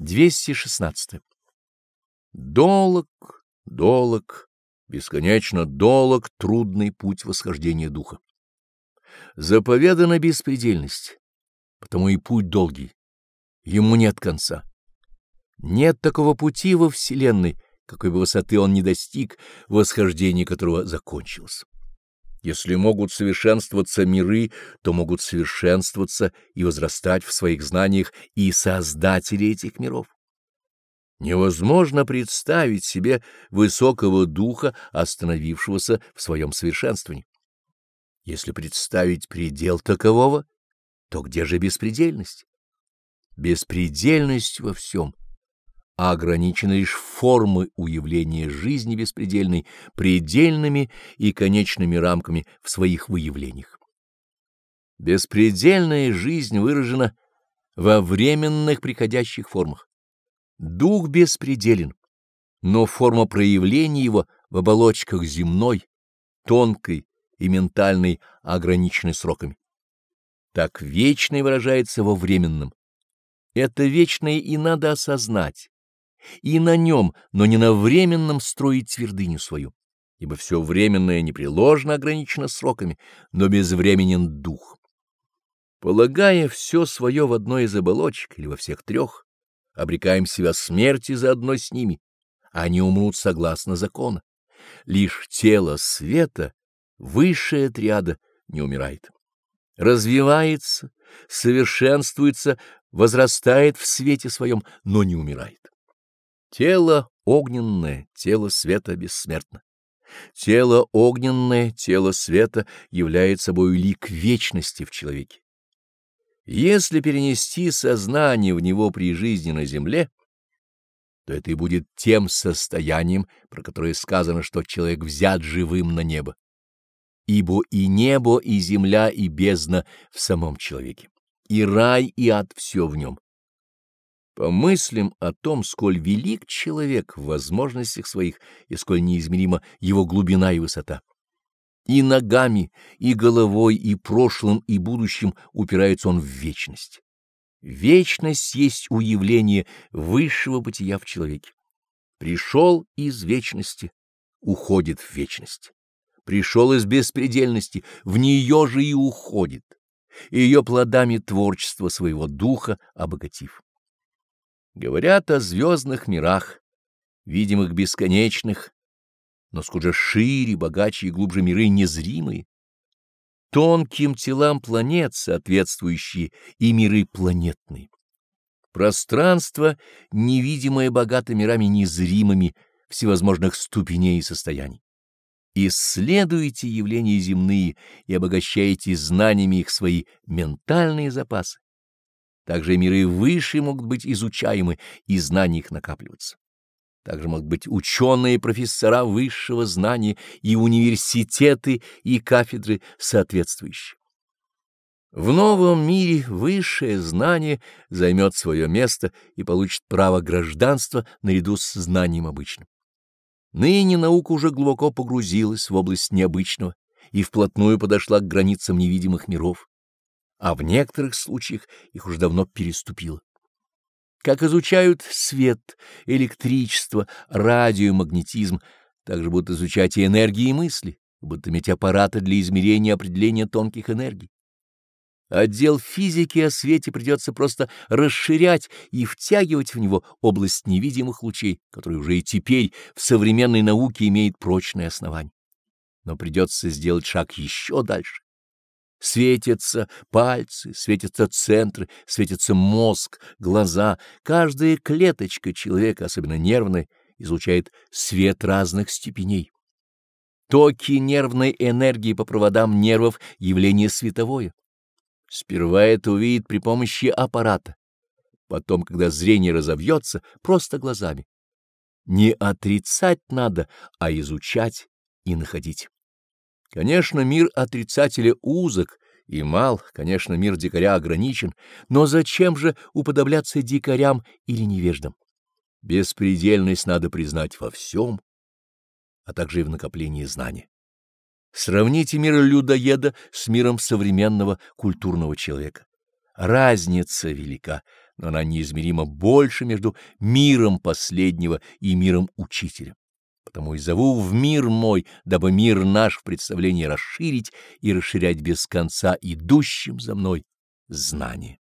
216. Долог, долог, бесконечно долог трудный путь восхождения духа. Заповедана беспредельность, потому и путь долгий, ему нет конца. Нет такого пути во Вселенной, какой бы высоты он ни достиг, восхождение которого закончилось. Если могут совершенствоваться миры, то могут совершенствоваться и возрастать в своих знаниях и создатели этих миров. Невозможно представить себе высокого духа, остановившегося в своем совершенствовании. Если представить предел такового, то где же беспредельность? Беспредельность во всем — а ограничены лишь формы уявления жизни беспредельной предельными и конечными рамками в своих выявлениях. Беспредельная жизнь выражена во временных приходящих формах. Дух беспределен, но форма проявления его в оболочках земной, тонкой и ментальной ограничены сроками. Так вечное выражается во временном. Это вечное и надо осознать и на нем, но не на временном строить твердыню свою, ибо все временное непреложно ограничено сроками, но безвременен дух. Полагая все свое в одной из оболочек или во всех трех, обрекаем себя смерти заодно с ними, а они умрут согласно закону. Лишь тело света, высшая триада, не умирает. Развивается, совершенствуется, возрастает в свете своем, но не умирает. Тело огненное, тело света бессмертно. Тело огненное, тело света является собой лик вечности в человеке. Если перенести сознание в него при жизни на земле, то это и будет тем состоянием, про которое сказано, что человек взят живым на небо. Ибо и небо, и земля, и бездна в самом человеке, и рай, и ад все в нем. Помыслим о том, сколь велик человек в возможностях своих и сколь неизмерима его глубина и высота. И ногами, и головой, и прошлым, и будущим упирается он в вечность. Вечность есть уявление высшего бытия в человеке. Пришел из вечности, уходит в вечность. Пришел из беспредельности, в нее же и уходит, ее плодами творчества своего духа обогатив. Говорят о звездных мирах, видимых бесконечных, но сколько шире, богаче и глубже миры незримые, тонким телам планет соответствующие и миры планетные. Пространство, невидимое богато мирами незримыми всевозможных ступеней и состояний. Исследуйте явления земные и обогащайте знаниями их свои ментальные запасы. Также миры выше могут быть изучаемы и знания их накапливаться. Также могут быть ученые профессора высшего знания и университеты и кафедры соответствующие. В новом мире высшее знание займет свое место и получит право гражданства наряду с знанием обычным. Ныне наука уже глубоко погрузилась в область необычного и вплотную подошла к границам невидимых миров а в некоторых случаях их уже давно переступило. Как изучают свет, электричество, радиомагнетизм, так же будут изучать и энергии мысли, будут иметь аппараты для измерения и определения тонких энергий. Отдел физики о свете придется просто расширять и втягивать в него область невидимых лучей, которые уже и теперь в современной науке имеет прочное основание. Но придется сделать шаг еще дальше Светятся пальцы, светятся центры, светится мозг, глаза. Каждая клеточка человека, особенно нервная, излучает свет разных степеней. Токи нервной энергии по проводам нервов — явление световое. Сперва это увидит при помощи аппарата, потом, когда зрение разовьется, просто глазами. Не отрицать надо, а изучать и находить. Конечно, мир отрицателя узок и мал, конечно, мир дикаря ограничен, но зачем же уподобляться дикарям или невеждам? Беспредельность надо признать во всем, а также и в накоплении знания. Сравните мир людоеда с миром современного культурного человека. Разница велика, но она неизмеримо больше между миром последнего и миром учителя. Потому и зову в мир мой, дабы мир наш в представлении расширить и расширять без конца идущим за мной знание.